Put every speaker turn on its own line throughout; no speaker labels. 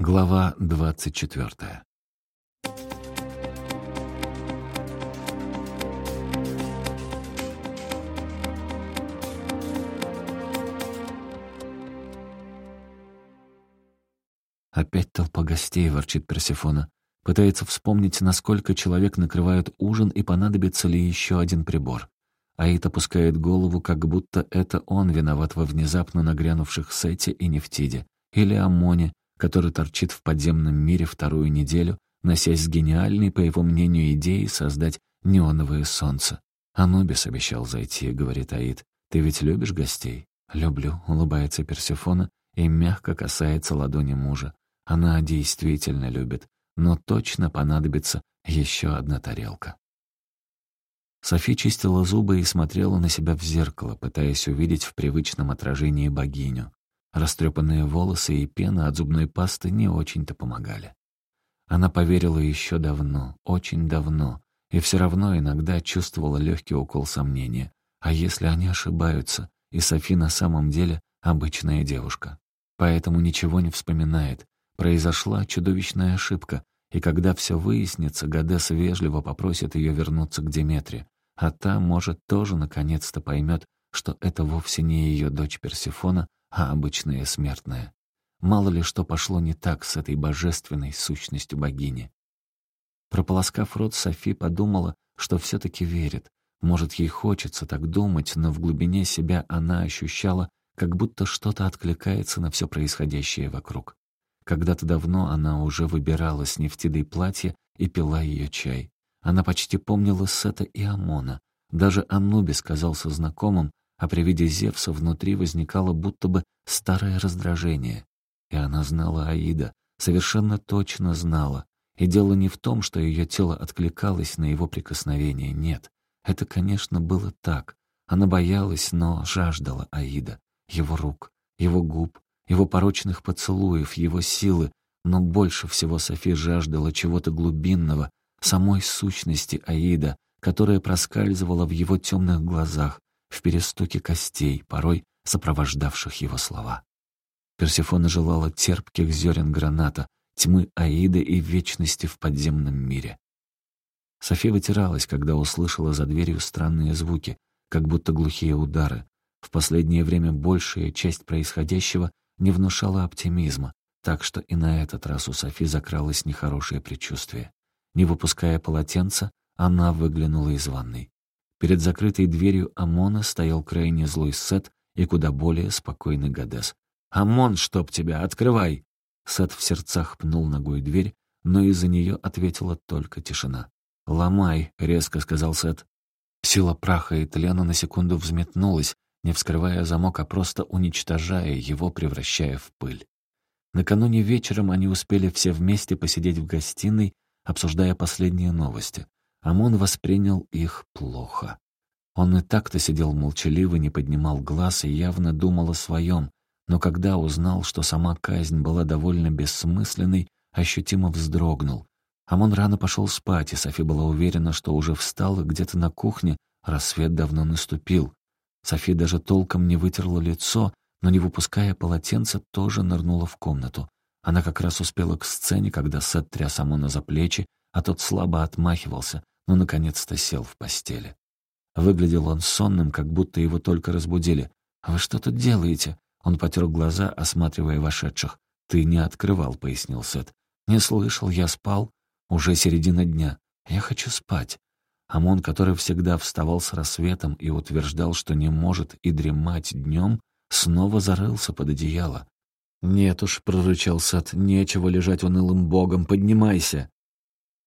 Глава двадцать четвертая. Опять толпа гостей, ворчит Персефона. Пытается вспомнить, насколько человек накрывают ужин и понадобится ли еще один прибор. Аид опускает голову, как будто это он виноват во внезапно нагрянувших Сете и Нефтиде. Или Амоне, который торчит в подземном мире вторую неделю, носясь с гениальной, по его мнению, идеей создать неоновое солнце. «Анубис обещал зайти», — говорит Аид. «Ты ведь любишь гостей?» «Люблю», — улыбается Персефона и мягко касается ладони мужа. Она действительно любит, но точно понадобится еще одна тарелка. Софи чистила зубы и смотрела на себя в зеркало, пытаясь увидеть в привычном отражении богиню. Растрепанные волосы и пена от зубной пасты не очень-то помогали. Она поверила еще давно, очень давно, и все равно иногда чувствовала легкий укол сомнения. А если они ошибаются, и Софи на самом деле обычная девушка? Поэтому ничего не вспоминает. Произошла чудовищная ошибка, и когда все выяснится, Гадес вежливо попросит ее вернуться к Деметре, а та, может, тоже наконец-то поймет, что это вовсе не ее дочь Персифона, а обычная смертная. Мало ли что пошло не так с этой божественной сущностью богини. Прополоскав рот, Софи подумала, что все-таки верит. Может, ей хочется так думать, но в глубине себя она ощущала, как будто что-то откликается на все происходящее вокруг. Когда-то давно она уже выбирала с нефтидой платье и пила ее чай. Она почти помнила Сета и Амона. Даже Анубис казался знакомым, а при виде Зевса внутри возникало будто бы старое раздражение. И она знала Аида, совершенно точно знала. И дело не в том, что ее тело откликалось на его прикосновение, нет. Это, конечно, было так. Она боялась, но жаждала Аида, его рук, его губ, его порочных поцелуев, его силы, но больше всего Софи жаждала чего-то глубинного, самой сущности Аида, которая проскальзывала в его темных глазах, в перестуке костей, порой сопровождавших его слова. Персифона желала терпких зерен граната, тьмы Аиды и вечности в подземном мире. София вытиралась, когда услышала за дверью странные звуки, как будто глухие удары. В последнее время большая часть происходящего не внушала оптимизма, так что и на этот раз у Софи закралось нехорошее предчувствие. Не выпуская полотенца, она выглянула из ванной. Перед закрытой дверью ОМОНа стоял крайне злой Сет и куда более спокойный Гадес. «ОМОН, чтоб тебя, открывай!» Сет в сердцах пнул ногой дверь, но из-за нее ответила только тишина. «Ломай», — резко сказал Сет. Сила праха и тлена на секунду взметнулась, не вскрывая замок, а просто уничтожая его, превращая в пыль. Накануне вечером они успели все вместе посидеть в гостиной, обсуждая последние новости. Амон воспринял их плохо. Он и так-то сидел молчаливо, не поднимал глаз и явно думал о своем, но когда узнал, что сама казнь была довольно бессмысленной, ощутимо вздрогнул. Амон рано пошел спать, и Софи была уверена, что уже встал, и где-то на кухне рассвет давно наступил. Софи даже толком не вытерла лицо, но, не выпуская полотенца, тоже нырнула в комнату. Она как раз успела к сцене, когда Сет тряс Амона за плечи, а тот слабо отмахивался, но наконец-то сел в постели. Выглядел он сонным, как будто его только разбудили. «Вы что тут делаете?» Он потер глаза, осматривая вошедших. «Ты не открывал», — пояснил Сет. «Не слышал, я спал. Уже середина дня. Я хочу спать». Амон, который всегда вставал с рассветом и утверждал, что не может и дремать днем, снова зарылся под одеяло. «Нет уж», — прорычал Сет, — «нечего лежать унылым богом, поднимайся».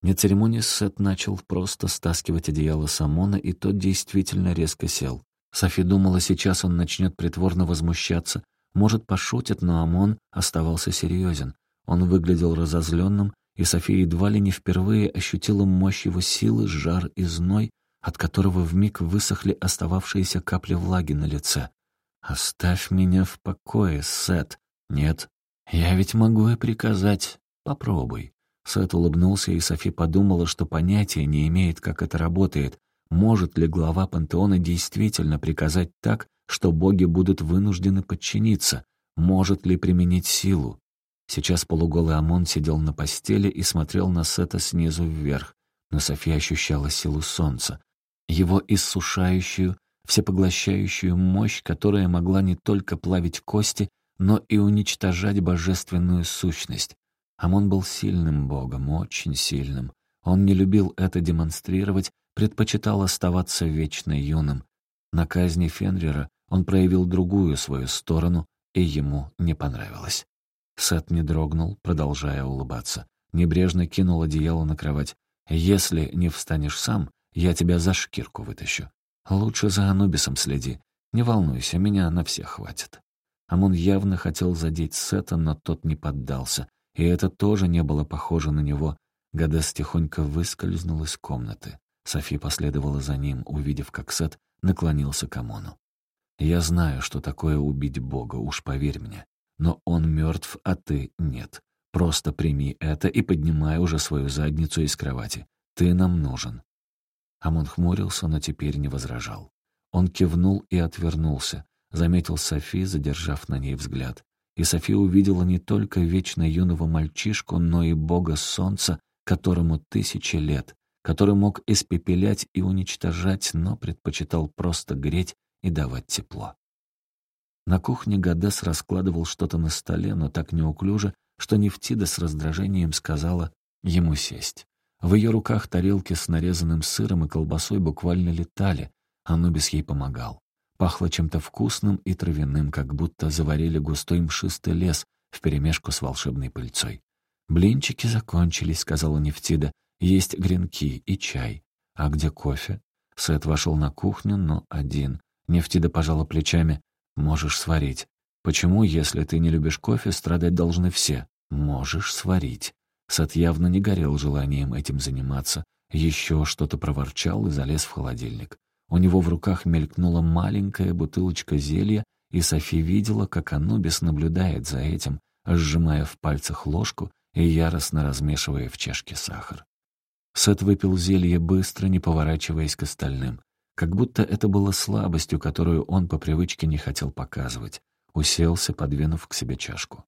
Не церемонясь, Сет начал просто стаскивать одеяло Самона, и тот действительно резко сел. Софи думала, сейчас он начнет притворно возмущаться, может, пошутит, но Амон оставался серьезен. Он выглядел разозленным, и София едва ли не впервые ощутила мощь его силы, жар и зной, от которого вмиг высохли остававшиеся капли влаги на лице. «Оставь меня в покое, Сет». «Нет, я ведь могу и приказать. Попробуй». Сет улыбнулся, и Софи подумала, что понятия не имеет, как это работает. Может ли глава пантеона действительно приказать так, что боги будут вынуждены подчиниться? Может ли применить силу? Сейчас полуголый Амон сидел на постели и смотрел на Сета снизу вверх, но София ощущала силу солнца, его иссушающую, всепоглощающую мощь, которая могла не только плавить кости, но и уничтожать божественную сущность. Амон был сильным богом, очень сильным. Он не любил это демонстрировать, предпочитал оставаться вечно юным. На казни Фенрира он проявил другую свою сторону, и ему не понравилось. Сет не дрогнул, продолжая улыбаться. Небрежно кинул одеяло на кровать. «Если не встанешь сам, я тебя за шкирку вытащу. Лучше за Анубисом следи. Не волнуйся, меня на всех хватит». Амон явно хотел задеть Сета, но тот не поддался. И это тоже не было похоже на него. Гадес тихонько выскользнул из комнаты. Софи последовала за ним, увидев, как Сет наклонился к Амону. «Я знаю, что такое убить Бога, уж поверь мне. Но он мертв, а ты нет. Просто прими это и поднимай уже свою задницу из кровати. Ты нам нужен». Амон хмурился, но теперь не возражал. Он кивнул и отвернулся, заметил Софи, задержав на ней взгляд. И Софи увидела не только вечно юного мальчишку, но и бога солнца, которому тысячи лет, который мог испепелять и уничтожать, но предпочитал просто греть и давать тепло. На кухне Гадес раскладывал что-то на столе, но так неуклюже, что Нефтида с раздражением сказала ему сесть. В ее руках тарелки с нарезанным сыром и колбасой буквально летали, Анубис ей помогал. Пахло чем-то вкусным и травяным, как будто заварили густой мшистый лес вперемешку с волшебной пыльцой. «Блинчики закончились», — сказала Нефтида. «Есть гренки и чай. А где кофе?» Сет вошел на кухню, но один. Нефтида пожала плечами. «Можешь сварить. Почему, если ты не любишь кофе, страдать должны все? Можешь сварить». Сет явно не горел желанием этим заниматься. Еще что-то проворчал и залез в холодильник. У него в руках мелькнула маленькая бутылочка зелья, и Софи видела, как Анубис наблюдает за этим, сжимая в пальцах ложку и яростно размешивая в чашке сахар. Сет выпил зелье быстро, не поворачиваясь к остальным, как будто это было слабостью, которую он по привычке не хотел показывать. Уселся, подвинув к себе чашку.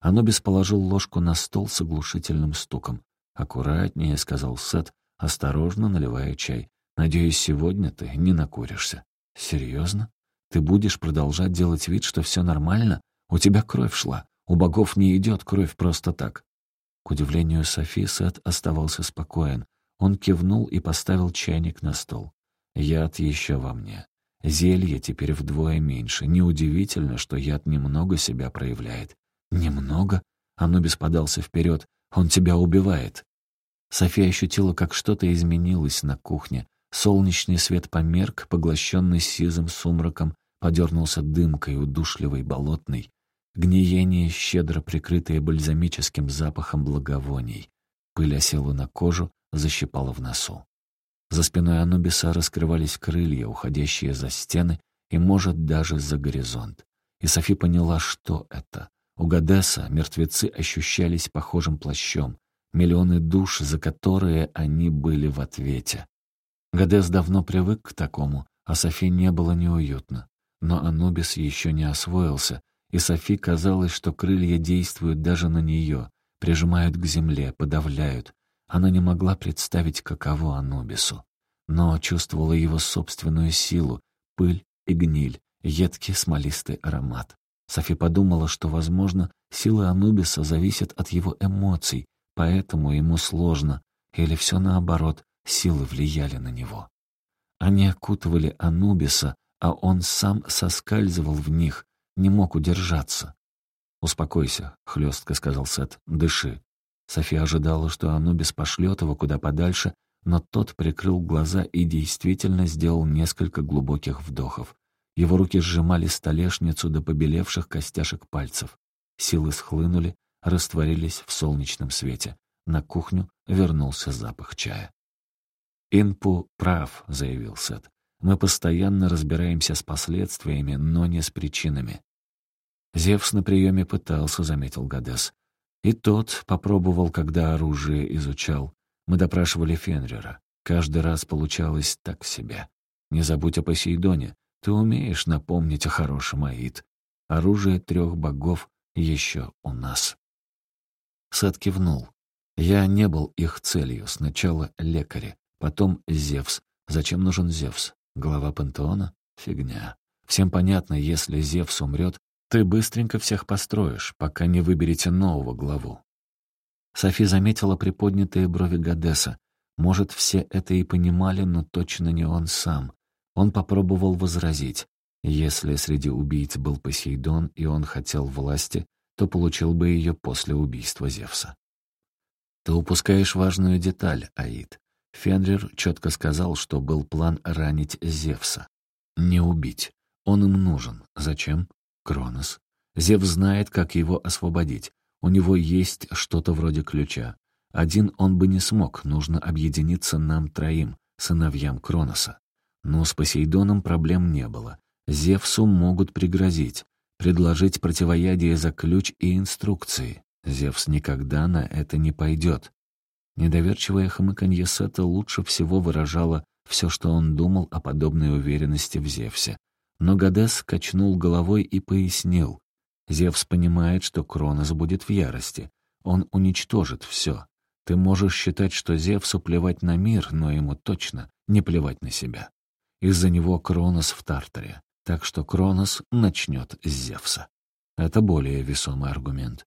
Анубис положил ложку на стол с оглушительным стуком. «Аккуратнее», — сказал Сет, осторожно наливая чай. Надеюсь, сегодня ты не накуришься. Серьезно? Ты будешь продолжать делать вид, что все нормально? У тебя кровь шла. У богов не идет кровь просто так. К удивлению Софи, Сет оставался спокоен. Он кивнул и поставил чайник на стол. Яд еще во мне. Зелье теперь вдвое меньше. Неудивительно, что яд немного себя проявляет. Немного? Анубис подался вперед. Он тебя убивает. София ощутила, как что-то изменилось на кухне. Солнечный свет померк, поглощенный сизым сумраком, подернулся дымкой, удушливой, болотной. Гниение, щедро прикрытое бальзамическим запахом благовоний. Пыль осела на кожу, защипала в носу. За спиной Анубиса раскрывались крылья, уходящие за стены и, может, даже за горизонт. И Софи поняла, что это. У Гадеса мертвецы ощущались похожим плащом, миллионы душ, за которые они были в ответе. Гадес давно привык к такому, а Софи не было неуютно. Но Анубис еще не освоился, и Софи казалось, что крылья действуют даже на нее, прижимают к земле, подавляют. Она не могла представить, каково Анубису. Но чувствовала его собственную силу, пыль и гниль, едкий смолистый аромат. Софи подумала, что, возможно, сила Анубиса зависит от его эмоций, поэтому ему сложно, или все наоборот, Силы влияли на него. Они окутывали Анубиса, а он сам соскальзывал в них, не мог удержаться. «Успокойся», — хлестко сказал Сет, — «дыши». София ожидала, что Анубис пошлет его куда подальше, но тот прикрыл глаза и действительно сделал несколько глубоких вдохов. Его руки сжимали столешницу до побелевших костяшек пальцев. Силы схлынули, растворились в солнечном свете. На кухню вернулся запах чая. «Инпу прав», — заявил Сет. «Мы постоянно разбираемся с последствиями, но не с причинами». Зевс на приеме пытался, — заметил Гадес. И тот попробовал, когда оружие изучал. Мы допрашивали Фенрера. Каждый раз получалось так себе. Не забудь о Посейдоне. Ты умеешь напомнить о хорошем Аид. Оружие трех богов еще у нас. Сет кивнул. «Я не был их целью. Сначала лекари, потом Зевс. Зачем нужен Зевс? Глава пантеона? Фигня. Всем понятно, если Зевс умрет, ты быстренько всех построишь, пока не выберете нового главу. Софи заметила приподнятые брови Гадеса. Может, все это и понимали, но точно не он сам. Он попробовал возразить. Если среди убийц был Посейдон, и он хотел власти, то получил бы ее после убийства Зевса. Ты упускаешь важную деталь, Аид. Фенрир четко сказал, что был план ранить Зевса. Не убить. Он им нужен. Зачем? Кронос. Зевс знает, как его освободить. У него есть что-то вроде ключа. Один он бы не смог, нужно объединиться нам троим, сыновьям Кроноса. Но с Посейдоном проблем не было. Зевсу могут пригрозить, предложить противоядие за ключ и инструкции. Зевс никогда на это не пойдет. Недоверчивое хмыканье Сета лучше всего выражало все, что он думал о подобной уверенности в Зевсе. Но Гадес качнул головой и пояснил. Зевс понимает, что Кронос будет в ярости. Он уничтожит все. Ты можешь считать, что Зевсу плевать на мир, но ему точно не плевать на себя. Из-за него Кронос в Тартаре. Так что Кронос начнет с Зевса. Это более весомый аргумент.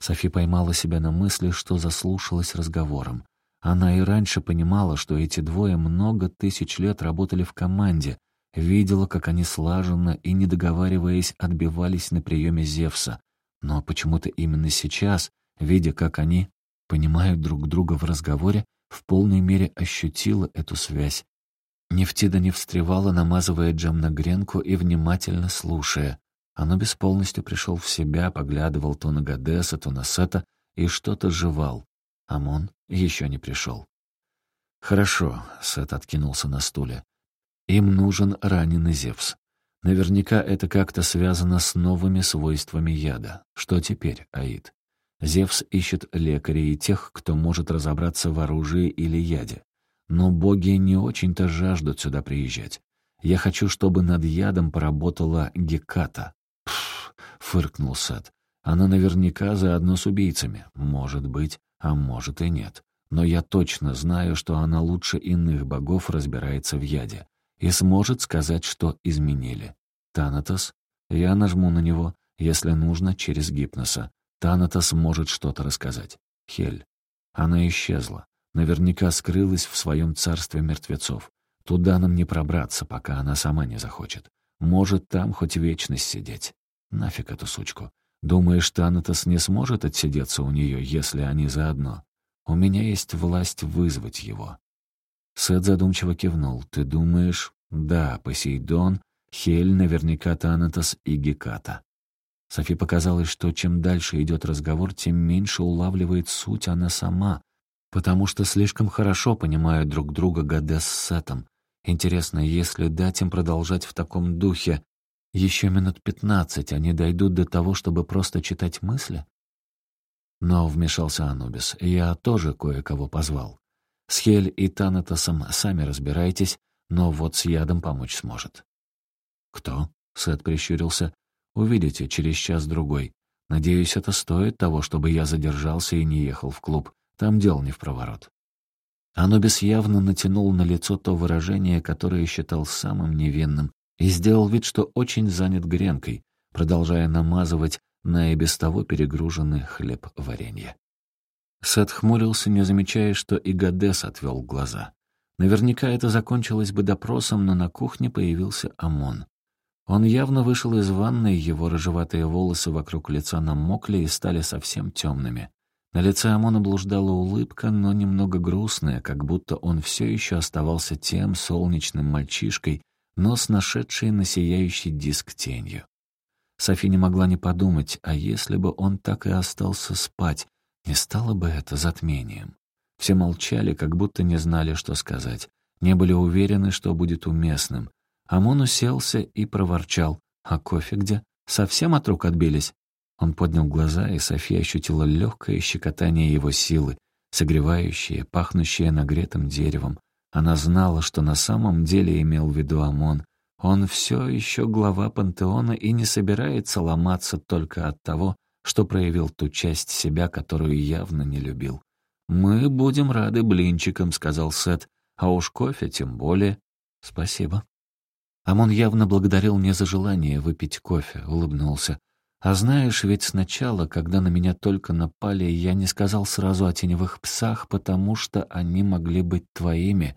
Софи поймала себя на мысли, что заслушалась разговором. Она и раньше понимала, что эти двое много тысяч лет работали в команде, Видела, как они слаженно и, не договариваясь, отбивались на приеме Зевса. Но почему-то именно сейчас, видя, как они понимают друг друга в разговоре, в полной мере ощутила эту связь. Нефтида не встревала, намазывая джем на гренку и внимательно слушая. Анубис полностью пришел в себя, поглядывал то на Гадеса, то на Сета и что-то жевал. Амон еще не пришел. «Хорошо», — Сет откинулся на стуле. Им нужен раненый Зевс. Наверняка это как-то связано с новыми свойствами яда. Что теперь, Аид? Зевс ищет лекарей и тех, кто может разобраться в оружии или яде. Но боги не очень-то жаждут сюда приезжать. Я хочу, чтобы над ядом поработала Геката. Фыркнул Сет. Она наверняка заодно с убийцами. Может быть, а может и нет. Но я точно знаю, что она лучше иных богов разбирается в яде и сможет сказать, что изменили. Танатос, я нажму на него, если нужно, через гипноса. Танатос может что-то рассказать. Хель. Она исчезла. Наверняка скрылась в своем царстве мертвецов. Туда нам не пробраться, пока она сама не захочет. Может, там хоть вечность сидеть. Нафиг эту сучку. Думаешь, Танатос не сможет отсидеться у нее, если они заодно? У меня есть власть вызвать его. Сет задумчиво кивнул. «Ты думаешь...» «Да, Посейдон, Хель, наверняка Танатос и Геката». Софи показалось, что чем дальше идет разговор, тем меньше улавливает суть она сама, потому что слишком хорошо понимают друг друга Гадес с Сетом. Интересно, если дать им продолжать в таком духе, еще минут пятнадцать они дойдут до того, чтобы просто читать мысли? Но вмешался Анубис. Я тоже кое-кого позвал. С Хель и Танатосом сами разбирайтесь, но вот с ядом помочь сможет». «Кто?» — Сет прищурился. «Увидите через час-другой. Надеюсь, это стоит того, чтобы я задержался и не ехал в клуб. Там дел не в проворот». Анубис явно натянул на лицо то выражение, которое считал самым невинным, и сделал вид, что очень занят гренкой, продолжая намазывать на и без того перегруженный хлеб варенье. Сет хмурился, не замечая, что и Гадес отвел глаза. Наверняка это закончилось бы допросом, но на кухне появился Амон. Он явно вышел из ванной, его рыжеватые волосы вокруг лица намокли и стали совсем темными. На лице Амона блуждала улыбка, но немного грустная, как будто он все еще оставался тем солнечным мальчишкой, но с нашедшей на сияющий диск тенью. Софи не могла не подумать, а если бы он так и остался спать, не стало бы это затмением. Все молчали, как будто не знали, что сказать. Не были уверены, что будет уместным. Амон уселся и проворчал. «А кофе где? Совсем от рук отбились?» Он поднял глаза, и София ощутила легкое щекотание его силы, согревающее, пахнущее нагретым деревом. Она знала, что на самом деле имел в виду Амон. Он все еще глава пантеона и не собирается ломаться только от того, что проявил ту часть себя, которую явно не любил. «Мы будем рады блинчикам», — сказал Сет, «а уж кофе тем более». «Спасибо». Амон явно благодарил не за желание выпить кофе, улыбнулся. «А знаешь, ведь сначала, когда на меня только напали, я не сказал сразу о теневых псах, потому что они могли быть твоими.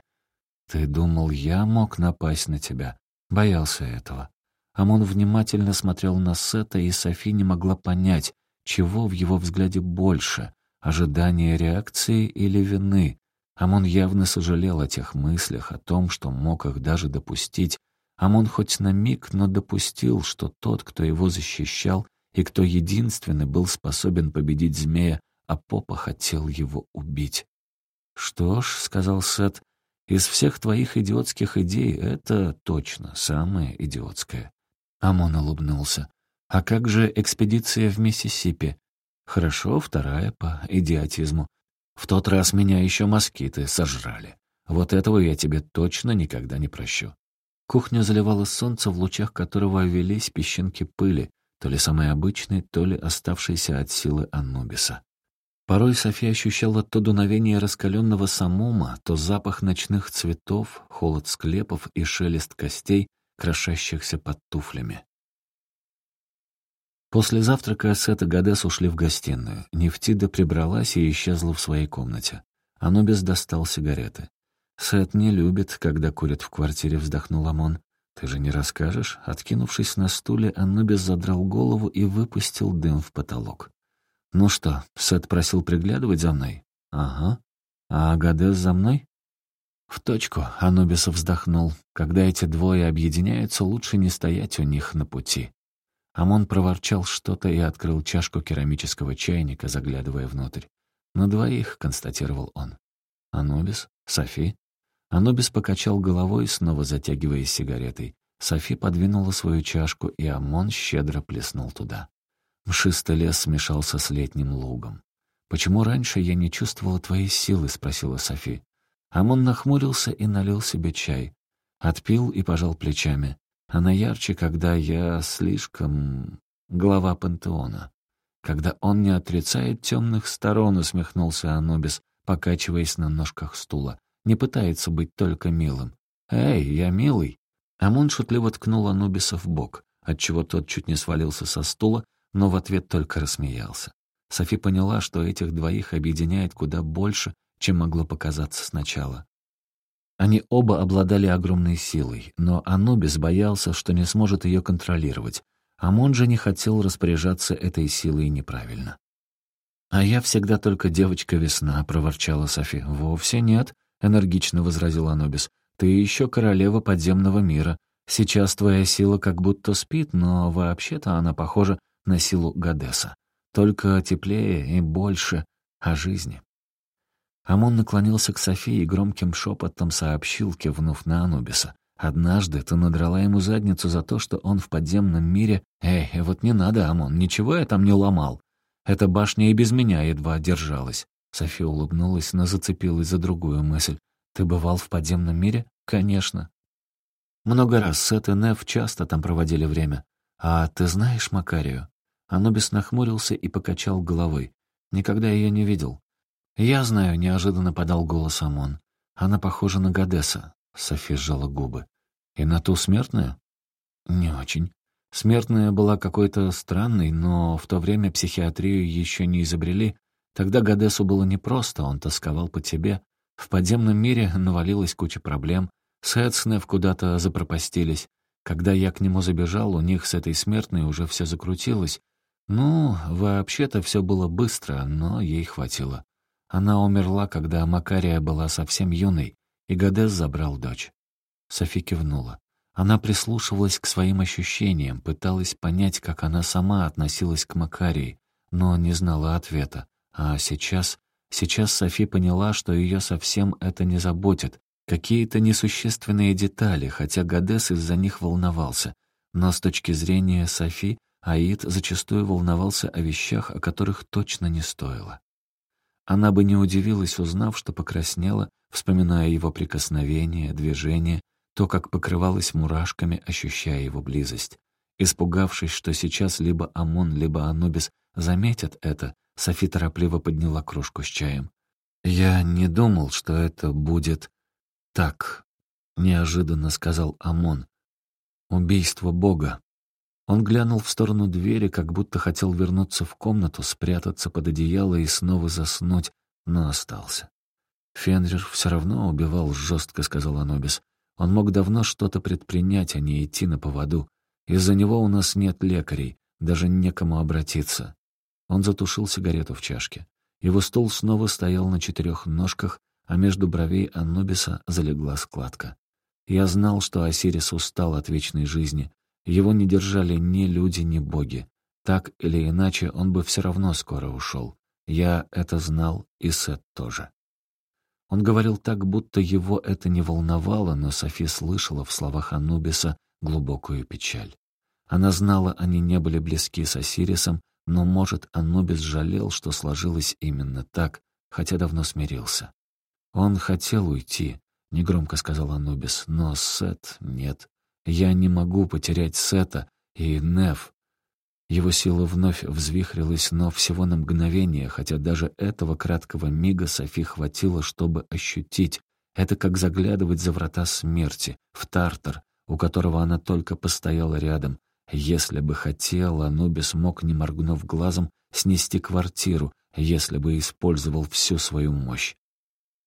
Ты думал, я мог напасть на тебя? Боялся этого». Амон внимательно смотрел на Сета, и Софи не могла понять, чего в его взгляде больше — ожидания реакции или вины. Амон явно сожалел о тех мыслях, о том, что мог их даже допустить. Амон хоть на миг, но допустил, что тот, кто его защищал и кто единственный был способен победить змея, а Попа хотел его убить. «Что ж», — сказал Сет, — «из всех твоих идиотских идей это точно самое идиотское». Амон улыбнулся. А как же экспедиция в Миссисипи? Хорошо, вторая по идиотизму. В тот раз меня еще москиты сожрали. Вот этого я тебе точно никогда не прощу. Кухню заливало солнце, в лучах которого велись песчинки пыли, то ли самые обычные, то ли оставшиеся от силы Анубиса. Порой София ощущала то дуновение раскаленного самума, то запах ночных цветов, холод склепов и шелест костей, крошащихся под туфлями. После завтрака Сет и Гадес ушли в гостиную. Нефтида прибралась и исчезла в своей комнате. Анубис достал сигареты. «Сет не любит, когда курят в квартире», — вздохнул Амон. «Ты же не расскажешь?» Откинувшись на стуле, Анубис задрал голову и выпустил дым в потолок. «Ну что, Сет просил приглядывать за мной?» «Ага. А Гадес за мной?» «В точку», — Анубис вздохнул. «Когда эти двое объединяются, лучше не стоять у них на пути». Амон проворчал что-то и открыл чашку керамического чайника, заглядывая внутрь. «На двоих», — констатировал он. «Анубис? Софи?» Анубис покачал головой, снова затягиваясь сигаретой. Софи подвинула свою чашку, и Амон щедро плеснул туда. Мшистый лес смешался с летним лугом. «Почему раньше я не чувствовала твоей силы?» — спросила Софи. Амон нахмурился и налил себе чай. Отпил и пожал плечами. Она ярче, когда я слишком... глава пантеона. Когда он не отрицает темных сторон, усмехнулся Анубис, покачиваясь на ножках стула. Не пытается быть только милым. «Эй, я милый!» Амон шутливо ткнул Анубиса в бок, отчего тот чуть не свалился со стула, но в ответ только рассмеялся. Софи поняла, что этих двоих объединяет куда больше, чем могло показаться сначала. Они оба обладали огромной силой, но Анубис боялся, что не сможет ее контролировать. Амон же не хотел распоряжаться этой силой неправильно. «А я всегда только девочка-весна», — проворчала Софи. «Вовсе нет», — энергично возразил Анубис. «Ты еще королева подземного мира. Сейчас твоя сила как будто спит, но вообще-то она похожа на силу Гадеса. Только теплее и больше о жизни». Амон наклонился к Софии и громким шепотом сообщил, кивнув на Анубиса. «Однажды ты надрала ему задницу за то, что он в подземном мире... Эй, вот не надо, Амон, ничего я там не ломал. Эта башня и без меня едва держалась». София улыбнулась, но зацепилась за другую мысль. «Ты бывал в подземном мире?» «Конечно». Много раз Сет и Нев часто там проводили время. «А ты знаешь Макарию?» Анубис нахмурился и покачал головой. «Никогда ее не видел. «Я знаю», — неожиданно подал голос Амон. «Она похожа на Гадеса», — Софи сжала губы. «И на ту смертную?» «Не очень. Смертная была какой-то странной, но в то время психиатрию еще не изобрели. Тогда Гадесу было непросто, он тосковал по тебе. В подземном мире навалилась куча проблем. Сетснев куда-то запропастились. Когда я к нему забежал, у них с этой смертной уже все закрутилось. Ну, вообще-то все было быстро, но ей хватило. Она умерла, когда Макария была совсем юной, и Гадес забрал дочь. Софи кивнула. Она прислушивалась к своим ощущениям, пыталась понять, как она сама относилась к Макарии, но не знала ответа. А сейчас... Сейчас Софи поняла, что ее совсем это не заботит. Какие-то несущественные детали, хотя Гадес из-за них волновался. Но с точки зрения Софи, Аид зачастую волновался о вещах, о которых точно не стоило. Она бы не удивилась, узнав, что покраснела, вспоминая его прикосновение, движение, то, как покрывалась мурашками, ощущая его близость. Испугавшись, что сейчас либо Амон, либо Анубис заметят это. Софи торопливо подняла кружку с чаем. «Я не думал, что это будет так», — неожиданно сказал Амон. «Убийство Бога». Он глянул в сторону двери, как будто хотел вернуться в комнату, спрятаться под одеяло и снова заснуть, но остался. «Фенрир все равно убивал жестко», — сказал Анубис. «Он мог давно что-то предпринять, а не идти на поводу. Из-за него у нас нет лекарей, даже некому обратиться». Он затушил сигарету в чашке. Его стол снова стоял на четырех ножках, а между бровей Анубиса залегла складка. Я знал, что Осирис устал от вечной жизни. Его не держали ни люди, ни боги. Так или иначе, он бы все равно скоро ушел. Я это знал, и Сет тоже. Он говорил так, будто его это не волновало, но Софи слышала в словах Анубиса глубокую печаль. Она знала, они не были близки с Осирисом, но, может, Анубис жалел, что сложилось именно так, хотя давно смирился. «Он хотел уйти», — негромко сказал Анубис, — «но Сет нет. Я не могу потерять Сета и Неф. Его сила вновь взвихрилась, но всего на мгновение, хотя даже этого краткого мига Софи хватило, чтобы ощутить. Это как заглядывать за врата смерти, в Тартар, у которого она только постояла рядом. Если бы хотел, Анубис мог, не моргнув глазом, снести квартиру, если бы использовал всю свою мощь.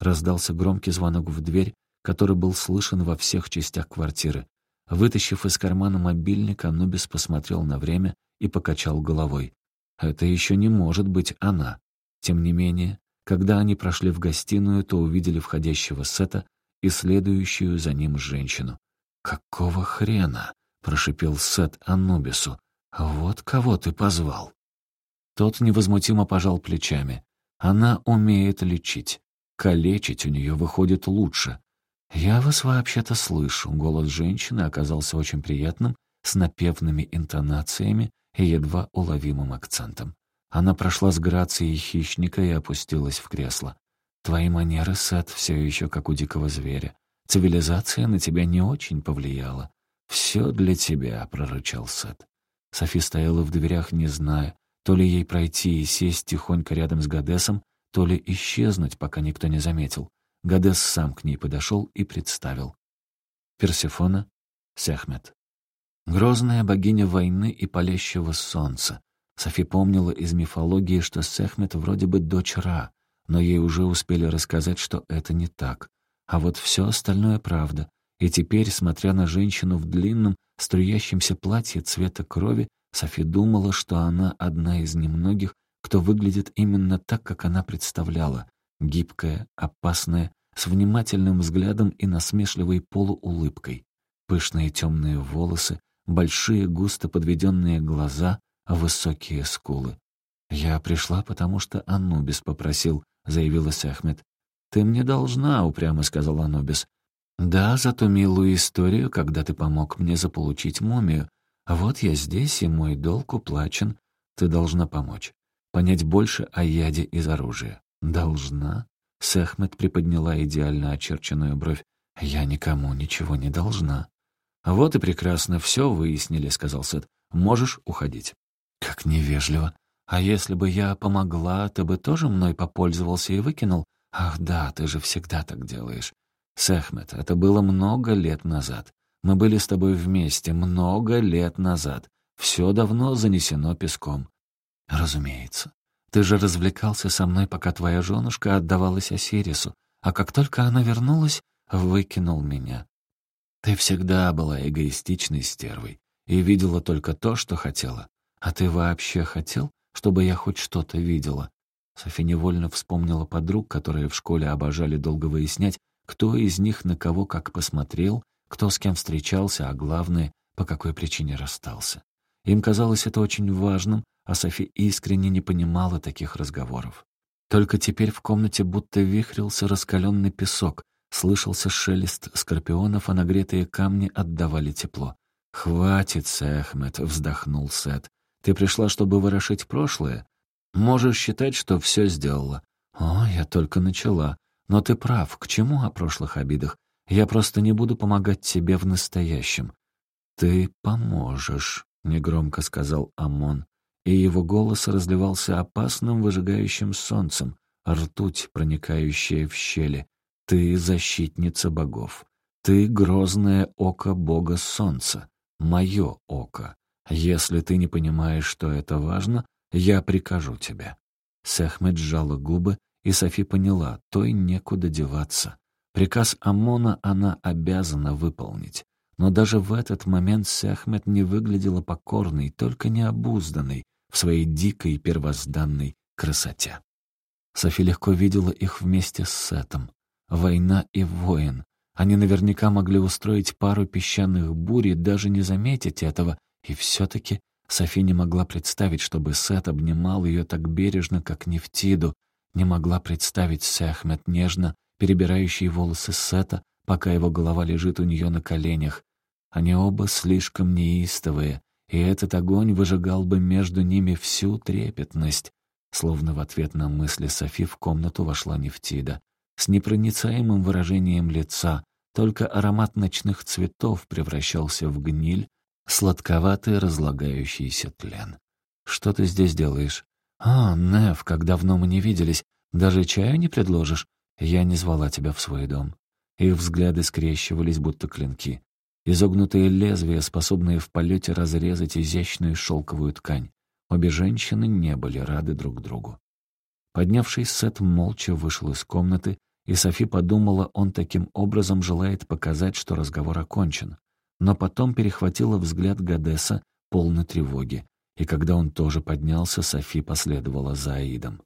Раздался громкий звонок в дверь, который был слышен во всех частях квартиры. Вытащив из кармана мобильник, Анубис посмотрел на время и покачал головой. Это еще не может быть она. Тем не менее, когда они прошли в гостиную, то увидели входящего Сета и следующую за ним женщину. «Какого хрена?» — прошипел Сет Анубису. «Вот кого ты позвал?» Тот невозмутимо пожал плечами. «Она умеет лечить. Калечить у нее выходит лучше. «Я вас вообще-то слышу». Голос женщины оказался очень приятным, с напевными интонациями и едва уловимым акцентом. Она прошла с грацией хищника и опустилась в кресло. «Твои манеры, Сет, все еще как у дикого зверя. Цивилизация на тебя не очень повлияла. Все для тебя», — прорычал Сет. Софи стояла в дверях, не зная, то ли ей пройти и сесть тихонько рядом с Гадесом, то ли исчезнуть, пока никто не заметил. Гадес сам к ней подошел и представил. Персефона Сехмет. Грозная богиня войны и палящего солнца. Софи помнила из мифологии, что Сехмет вроде бы дочь Ра, но ей уже успели рассказать, что это не так. А вот все остальное правда. И теперь, смотря на женщину в длинном, струящемся платье цвета крови, Софи думала, что она одна из немногих, кто выглядит именно так, как она представляла. Гибкая, опасная, с внимательным взглядом и насмешливой полуулыбкой. Пышные темные волосы, большие густо подведенные глаза, высокие скулы. «Я пришла, потому что Анубис попросил», — заявила Сахмет. «Ты мне должна», — упрямо сказал Анубис. «Да, за ту милую историю, когда ты помог мне заполучить мумию. Вот я здесь, и мой долг уплачен. Ты должна помочь. Понять больше о яде из оружия». «Должна?» Сахмет приподняла идеально очерченную бровь. «Я никому ничего не должна». «Вот и прекрасно, все выяснили», — сказал Сет. «Можешь уходить». «Как невежливо. А если бы я помогла, ты бы тоже мной попользовался и выкинул? Ах да, ты же всегда так делаешь». «Сэхмет, это было много лет назад. Мы были с тобой вместе много лет назад. Все давно занесено песком». «Разумеется. Ты же развлекался со мной, пока твоя женушка отдавалась Осирису, а как только она вернулась, выкинул меня. Ты всегда была эгоистичной стервой и видела только то, что хотела. А ты вообще хотел, чтобы я хоть что-то видела?» Софи невольно вспомнила подруг, которые в школе обожали долго выяснять, кто из них на кого как посмотрел, кто с кем встречался, а главное, по какой причине расстался. Им казалось это очень важным, а Софи искренне не понимала таких разговоров. Только теперь в комнате будто вихрился раскаленный песок, Слышался шелест скорпионов, а нагретые камни отдавали тепло. «Хватит, Сэхмет», — вздохнул Сет. «Ты пришла, чтобы ворошить прошлое? Можешь считать, что все сделала». «О, я только начала. Но ты прав. К чему о прошлых обидах? Я просто не буду помогать тебе в настоящем». «Ты поможешь», — негромко сказал Амон. и его голос разливался опасным выжигающим солнцем, ртуть, проникающая в щели. «Ты защитница богов. Ты грозное око бога солнца. Мое око. Если ты не понимаешь, что это важно, я прикажу тебе». Сехмет сжала губы, и Софи поняла, той некуда деваться. Приказ Амона она обязана выполнить. Но даже в этот момент Сехмет не выглядела покорной, только необузданной в своей дикой первозданной красоте. Софи легко видела их вместе с Сетом. Война и воин. Они наверняка могли устроить пару песчаных бурь и даже не заметить этого, и все-таки Софи не могла представить, чтобы Сет обнимал ее так бережно, как Нефтиду, не могла представить Сехмет нежно, перебирающий волосы Сета, пока его голова лежит у нее на коленях. Они оба слишком неистовые, и этот огонь выжигал бы между ними всю трепетность. Словно в ответ на мысли Софи в комнату вошла Нефтида. С непроницаемым выражением лица, только аромат ночных цветов превращался в гниль, сладковатый разлагающийся тлен. «Что ты здесь делаешь?» «А, Нев, как давно мы не виделись. Даже чаю не предложишь? Я не звала тебя в свой дом». Их взгляды скрещивались, будто клинки. Изогнутые лезвия, способные в полете разрезать изящную шелковую ткань. Обе женщины не были рады друг другу. Поднявшись, Сет молча вышел из комнаты, и Софи подумала, он таким образом желает показать, что разговор окончен но потом перехватила взгляд Гадеса, полный тревоги, и когда он тоже поднялся, Софи последовала за Аидом.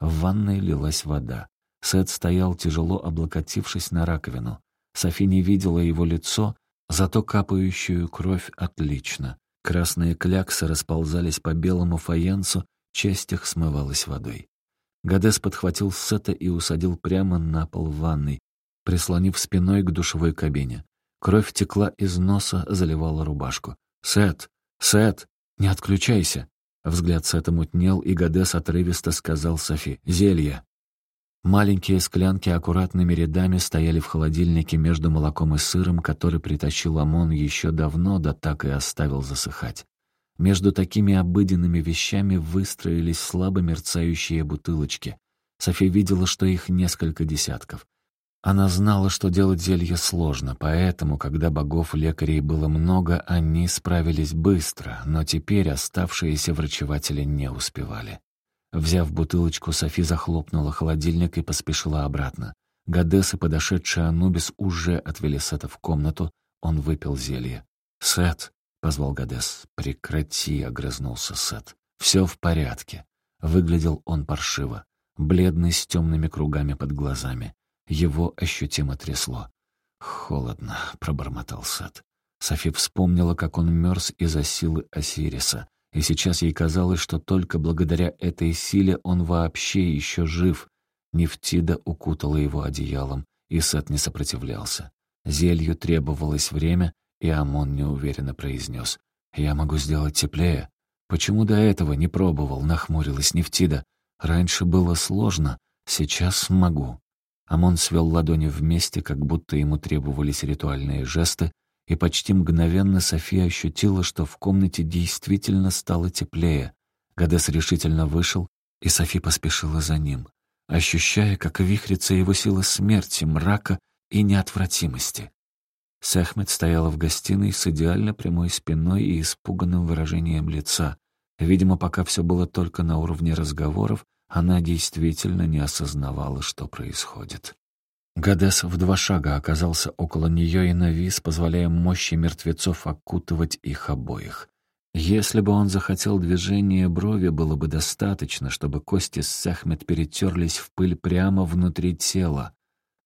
В ванной лилась вода. Сет стоял, тяжело облокотившись на раковину. Софи не видела его лицо, зато капающую кровь отлично. Красные кляксы расползались по белому фаянсу, часть их смывалась водой. Гадес подхватил Сета и усадил прямо на пол ванной, прислонив спиной к душевой кабине. Кровь текла из носа, заливала рубашку. «Сет! Сет! Не отключайся!» Взгляд Сета мутнел, и Гадес отрывисто сказал Софи. «Зелье!» Маленькие склянки аккуратными рядами стояли в холодильнике между молоком и сыром, который притащил Амон еще давно, да так и оставил засыхать. Между такими обыденными вещами выстроились слабо мерцающие бутылочки. София видела, что их несколько десятков. Она знала, что делать зелье сложно, поэтому, когда богов-лекарей было много, они справились быстро, но теперь оставшиеся врачеватели не успевали. Взяв бутылочку, Софи захлопнула холодильник и поспешила обратно. Гадес и подошедший Анубис уже отвели Сета в комнату, он выпил зелье. «Сет!» — позвал Гадес. «Прекрати!» — огрызнулся Сет. «Все в порядке». Выглядел он паршиво, бледный с темными кругами под глазами. Его ощутимо трясло. «Холодно», — пробормотал Сет. Софи вспомнила, как он мерз из-за силы Осириса, и сейчас ей казалось, что только благодаря этой силе он вообще еще жив. Нефтида укутала его одеялом, и Сет не сопротивлялся. Зелью требовалось время, и Амон неуверенно произнес. «Я могу сделать теплее». «Почему до этого не пробовал?» — нахмурилась Нефтида. «Раньше было сложно, сейчас могу». Амон свел ладони вместе, как будто ему требовались ритуальные жесты, и почти мгновенно София ощутила, что в комнате действительно стало теплее. Гадес решительно вышел, и Софи поспешила за ним, ощущая, как вихрится его сила смерти, мрака и неотвратимости. Сехмет стояла в гостиной с идеально прямой спиной и испуганным выражением лица. Видимо, пока все было только на уровне разговоров, она действительно не осознавала, что происходит. Гадес в два шага оказался около нее и навис, позволяя мощи мертвецов окутывать их обоих. Если бы он захотел движения брови, было бы достаточно, чтобы кости с Сахмет перетерлись в пыль прямо внутри тела.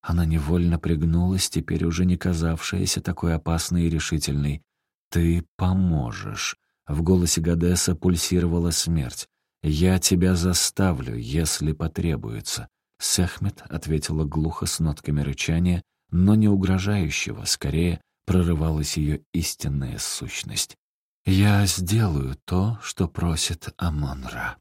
Она невольно пригнулась, теперь уже не казавшаяся такой опасной и решительной. «Ты поможешь». В голосе Гадеса пульсировала смерть. «Я тебя заставлю, если потребуется», — Сехмет ответила глухо с нотками рычания, но не угрожающего, скорее прорывалась ее истинная сущность. «Я сделаю то, что просит Амонра».